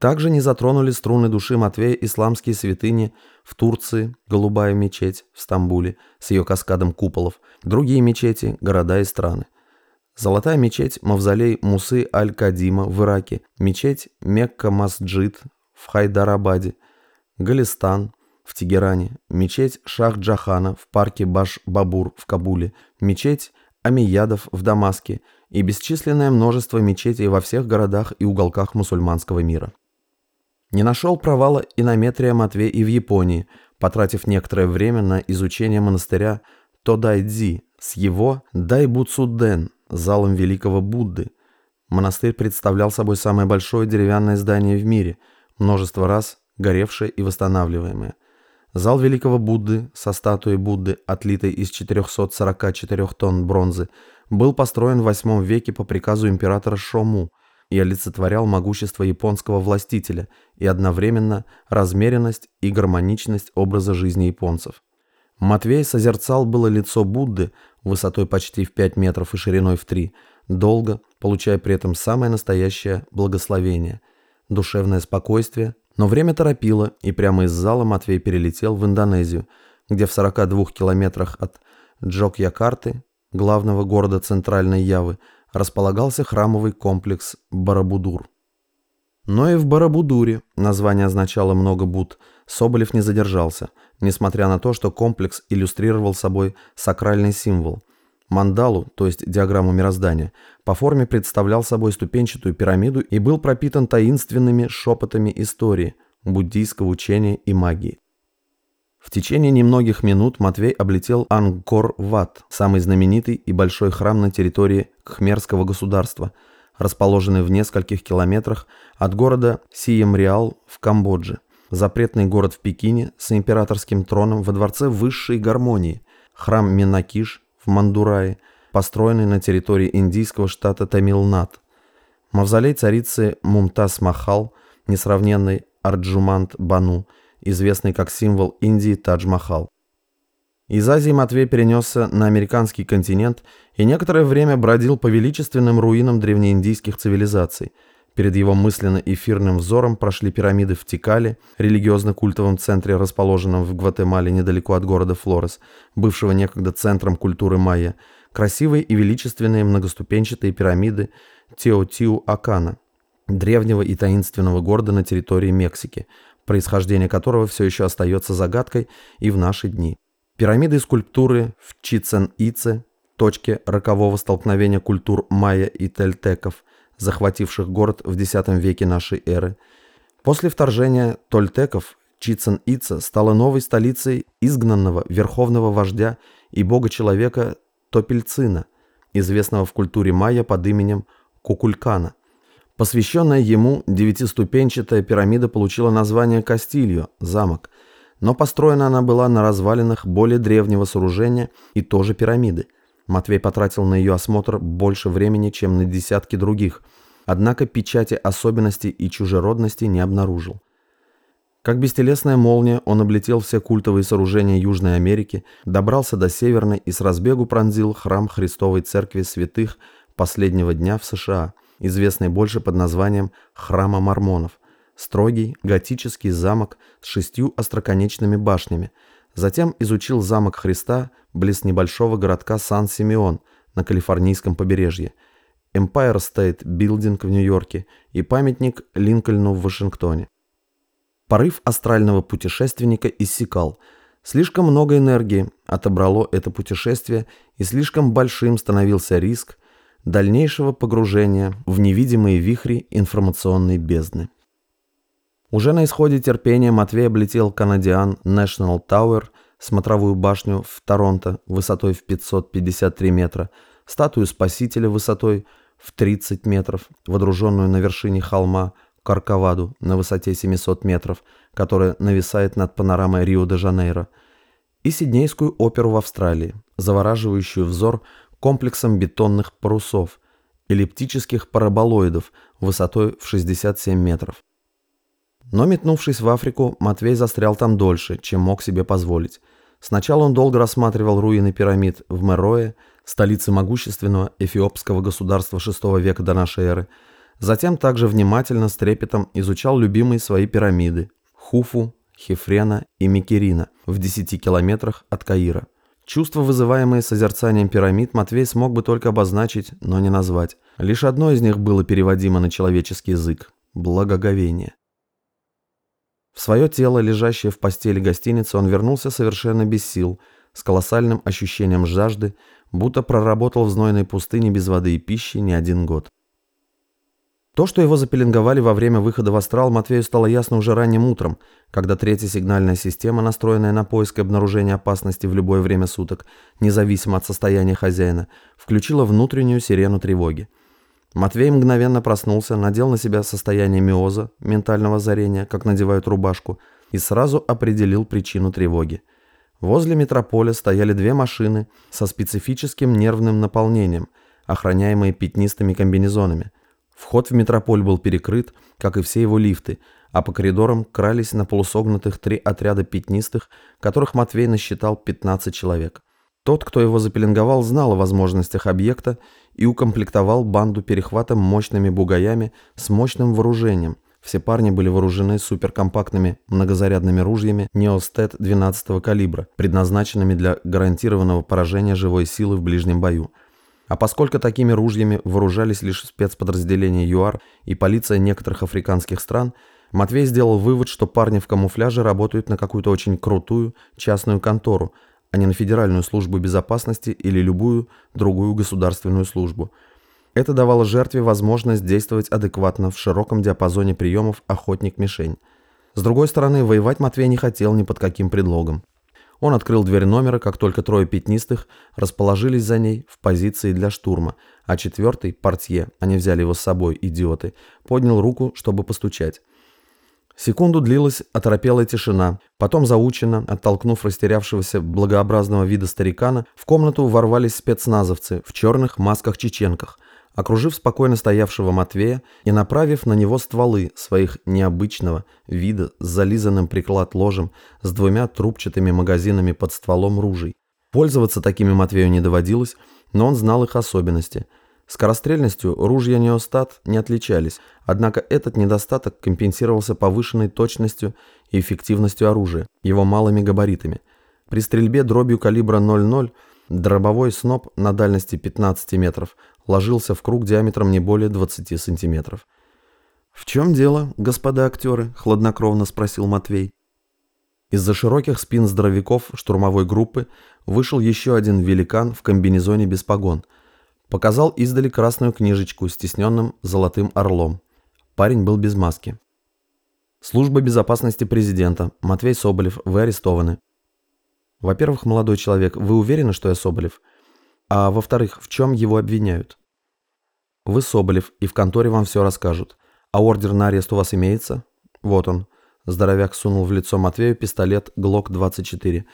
Также не затронули струны души Матвея исламские святыни в Турции, Голубая мечеть в Стамбуле с ее каскадом куполов, другие мечети, города и страны. Золотая мечеть, мавзолей Мусы Аль-Кадима в Ираке, мечеть Мекка-Масджид в Хайдарабаде, Галистан в Тегеране, мечеть Шах-Джахана в парке Баш-Бабур в Кабуле, мечеть Амиядов в Дамаске и бесчисленное множество мечетей во всех городах и уголках мусульманского мира. Не нашел провала и на Метрия Матвей и в Японии, потратив некоторое время на изучение монастыря Тодайдзи с его Дайбуцуден, залом великого Будды. Монастырь представлял собой самое большое деревянное здание в мире, множество раз горевшее и восстанавливаемое. Зал великого Будды со статуей Будды, отлитой из 444 тонн бронзы, был построен в VIII веке по приказу императора Шому – и олицетворял могущество японского властителя и одновременно размеренность и гармоничность образа жизни японцев. Матвей созерцал было лицо Будды высотой почти в 5 метров и шириной в 3, долго, получая при этом самое настоящее благословение, душевное спокойствие, но время торопило, и прямо из зала Матвей перелетел в Индонезию, где в 42 километрах от Джокьякарты, главного города Центральной Явы, располагался храмовый комплекс Барабудур. Но и в Барабудуре, название означало много буд, Соболев не задержался, несмотря на то, что комплекс иллюстрировал собой сакральный символ. Мандалу, то есть диаграмму мироздания, по форме представлял собой ступенчатую пирамиду и был пропитан таинственными шепотами истории, буддийского учения и магии. В течение немногих минут Матвей облетел Ангкор-Ват, самый знаменитый и большой храм на территории Кхмерского государства, расположенный в нескольких километрах от города Сиемреал в Камбодже. Запретный город в Пекине с императорским троном во дворце высшей гармонии, храм Минакиш в Мандурае, построенный на территории индийского штата Тамилнад. Мавзолей царицы Мумтаз Махал, несравненный Арджумант Бану – известный как символ Индии Тадж-Махал. Из Азии Матвей перенесся на американский континент и некоторое время бродил по величественным руинам древнеиндийских цивилизаций. Перед его мысленно-эфирным взором прошли пирамиды в Тикале, религиозно-культовом центре, расположенном в Гватемале недалеко от города Флорес, бывшего некогда центром культуры майя, красивые и величественные многоступенчатые пирамиды Теотиу-Акана, древнего и таинственного города на территории Мексики – происхождение которого все еще остается загадкой и в наши дни. Пирамиды и скульптуры в Чицен-Ице, точке рокового столкновения культур майя и тельтеков, захвативших город в X веке нашей эры. После вторжения тольтеков Чицен-Ица стала новой столицей изгнанного верховного вождя и бога-человека Топельцина, известного в культуре майя под именем Кукулькана. Посвященная ему девятиступенчатая пирамида получила название Кастильо – замок, но построена она была на развалинах более древнего сооружения и тоже пирамиды. Матвей потратил на ее осмотр больше времени, чем на десятки других, однако печати особенностей и чужеродности не обнаружил. Как бестелесная молния, он облетел все культовые сооружения Южной Америки, добрался до Северной и с разбегу пронзил храм Христовой Церкви Святых последнего дня в США – известный больше под названием «Храма Мормонов», строгий готический замок с шестью остроконечными башнями. Затем изучил замок Христа близ небольшого городка Сан-Симеон на калифорнийском побережье, Empire State Building в Нью-Йорке и памятник Линкольну в Вашингтоне. Порыв астрального путешественника иссякал. Слишком много энергии отобрало это путешествие, и слишком большим становился риск, дальнейшего погружения в невидимые вихри информационной бездны. Уже на исходе терпения Матвей облетел Канадиан National Tower, смотровую башню в Торонто высотой в 553 метра, статую Спасителя высотой в 30 метров, водруженную на вершине холма Карковаду на высоте 700 метров, которая нависает над панорамой Рио-де-Жанейро, и Сиднейскую оперу в Австралии, завораживающую взор комплексом бетонных парусов, эллиптических параболоидов высотой в 67 метров. Но метнувшись в Африку, Матвей застрял там дольше, чем мог себе позволить. Сначала он долго рассматривал руины пирамид в Мерое, столице могущественного эфиопского государства VI века до нашей эры. Затем также внимательно, с трепетом изучал любимые свои пирамиды – Хуфу, Хефрена и Микерина в 10 километрах от Каира. Чувства, вызываемые созерцанием пирамид, Матвей смог бы только обозначить, но не назвать. Лишь одно из них было переводимо на человеческий язык – благоговение. В свое тело, лежащее в постели гостиницы, он вернулся совершенно без сил, с колоссальным ощущением жажды, будто проработал в знойной пустыне без воды и пищи не один год. То, что его запеленговали во время выхода в астрал, Матвею стало ясно уже ранним утром, когда третья сигнальная система, настроенная на поиск и обнаружение опасности в любое время суток, независимо от состояния хозяина, включила внутреннюю сирену тревоги. Матвей мгновенно проснулся, надел на себя состояние миоза, ментального озарения, как надевают рубашку, и сразу определил причину тревоги. Возле метрополя стояли две машины со специфическим нервным наполнением, охраняемые пятнистыми комбинезонами – Вход в метрополь был перекрыт, как и все его лифты, а по коридорам крались на полусогнутых три отряда пятнистых, которых Матвей насчитал 15 человек. Тот, кто его запеленговал, знал о возможностях объекта и укомплектовал банду перехватом мощными бугаями с мощным вооружением. Все парни были вооружены суперкомпактными многозарядными ружьями Неостет 12 калибра, предназначенными для гарантированного поражения живой силы в ближнем бою. А поскольку такими ружьями вооружались лишь спецподразделения ЮАР и полиция некоторых африканских стран, Матвей сделал вывод, что парни в камуфляже работают на какую-то очень крутую частную контору, а не на Федеральную службу безопасности или любую другую государственную службу. Это давало жертве возможность действовать адекватно в широком диапазоне приемов «охотник-мишень». С другой стороны, воевать Матвей не хотел ни под каким предлогом. Он открыл дверь номера, как только трое пятнистых расположились за ней в позиции для штурма, а четвертый, портье, они взяли его с собой, идиоты, поднял руку, чтобы постучать. Секунду длилась оторопелая тишина. Потом заучено, оттолкнув растерявшегося благообразного вида старикана, в комнату ворвались спецназовцы в черных масках-чеченках – окружив спокойно стоявшего Матвея и направив на него стволы своих необычного вида с зализанным приклад ложем с двумя трубчатыми магазинами под стволом ружей. Пользоваться такими Матвею не доводилось, но он знал их особенности. Скорострельностью ружья Неостат не отличались, однако этот недостаток компенсировался повышенной точностью и эффективностью оружия, его малыми габаритами. При стрельбе дробью калибра 0,0 дробовой сноп на дальности 15 метров ложился в круг диаметром не более 20 сантиметров. «В чем дело, господа актеры?» – хладнокровно спросил Матвей. Из-за широких спин здоровяков штурмовой группы вышел еще один великан в комбинезоне без погон. Показал издали красную книжечку с тисненным золотым орлом. Парень был без маски. Служба безопасности президента. Матвей Соболев, вы арестованы. Во-первых, молодой человек, вы уверены, что я Соболев? А во-вторых, в чем его обвиняют? Вы Соболев, и в конторе вам все расскажут. А ордер на арест у вас имеется? Вот он. Здоровяк сунул в лицо Матвею пистолет ГЛОК-24.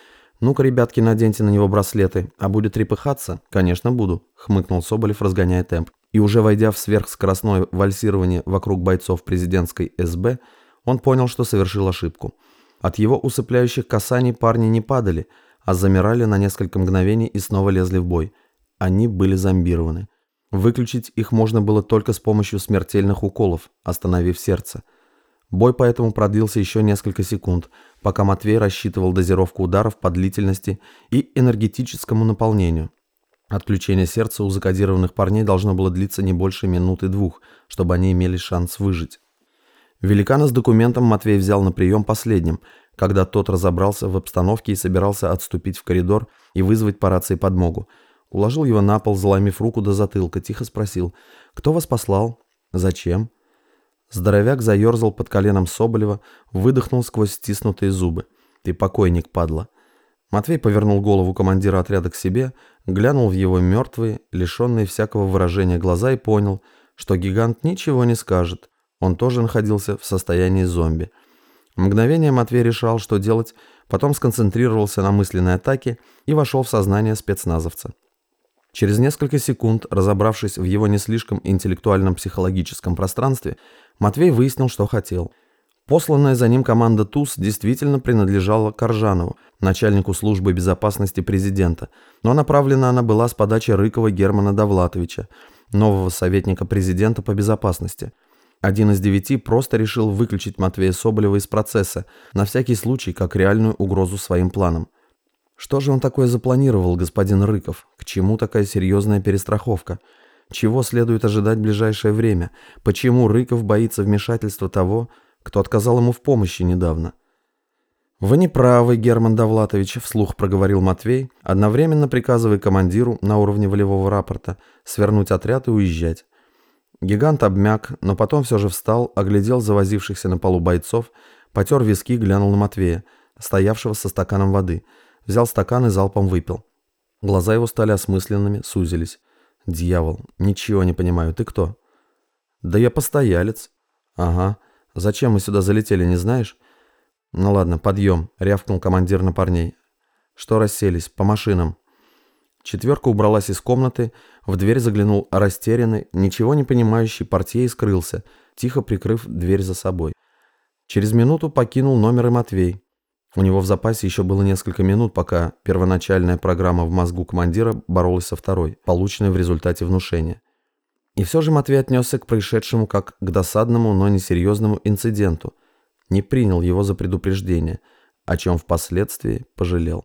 «Ну-ка, ребятки, наденьте на него браслеты. А будет трепыхаться?» «Конечно, буду», — хмыкнул Соболев, разгоняя темп. И уже войдя в сверхскоростное вальсирование вокруг бойцов президентской СБ, он понял, что совершил ошибку. От его усыпляющих касаний парни не падали, а замирали на несколько мгновений и снова лезли в бой. Они были зомбированы. Выключить их можно было только с помощью смертельных уколов, остановив сердце. Бой поэтому продлился еще несколько секунд, пока Матвей рассчитывал дозировку ударов по длительности и энергетическому наполнению. Отключение сердца у закодированных парней должно было длиться не больше минуты-двух, чтобы они имели шанс выжить. Великана с документом Матвей взял на прием последним, когда тот разобрался в обстановке и собирался отступить в коридор и вызвать по рации подмогу. Уложил его на пол, заломив руку до затылка, тихо спросил «Кто вас послал? Зачем?» Здоровяк заерзал под коленом Соболева, выдохнул сквозь стиснутые зубы. «Ты покойник, падла!» Матвей повернул голову командира отряда к себе, глянул в его мертвые, лишенные всякого выражения глаза и понял, что гигант ничего не скажет. Он тоже находился в состоянии зомби. Мгновение Матвей решал, что делать, потом сконцентрировался на мысленной атаке и вошел в сознание спецназовца. Через несколько секунд, разобравшись в его не слишком интеллектуальном психологическом пространстве, Матвей выяснил, что хотел. Посланная за ним команда ТУС действительно принадлежала Коржанову, начальнику службы безопасности президента, но направлена она была с подачи Рыкова Германа Довлатовича, нового советника президента по безопасности – Один из девяти просто решил выключить Матвея Соболева из процесса, на всякий случай, как реальную угрозу своим планам. Что же он такое запланировал, господин Рыков? К чему такая серьезная перестраховка? Чего следует ожидать в ближайшее время? Почему Рыков боится вмешательства того, кто отказал ему в помощи недавно? «Вы не правы, Герман Довлатович», — вслух проговорил Матвей, одновременно приказывая командиру на уровне волевого рапорта свернуть отряд и уезжать. Гигант обмяк, но потом все же встал, оглядел завозившихся на полу бойцов, потер виски и глянул на Матвея, стоявшего со стаканом воды. Взял стакан и залпом выпил. Глаза его стали осмысленными, сузились. «Дьявол, ничего не понимаю, ты кто?» «Да я постоялец». «Ага. Зачем мы сюда залетели, не знаешь?» «Ну ладно, подъем», — рявкнул командир на парней. «Что расселись? По машинам». Четверка убралась из комнаты, в дверь заглянул растерянный, ничего не понимающий портье и скрылся, тихо прикрыв дверь за собой. Через минуту покинул номер и Матвей. У него в запасе еще было несколько минут, пока первоначальная программа в мозгу командира боролась со второй, полученной в результате внушения. И все же Матвей отнесся к происшедшему как к досадному, но несерьезному инциденту. Не принял его за предупреждение, о чем впоследствии пожалел.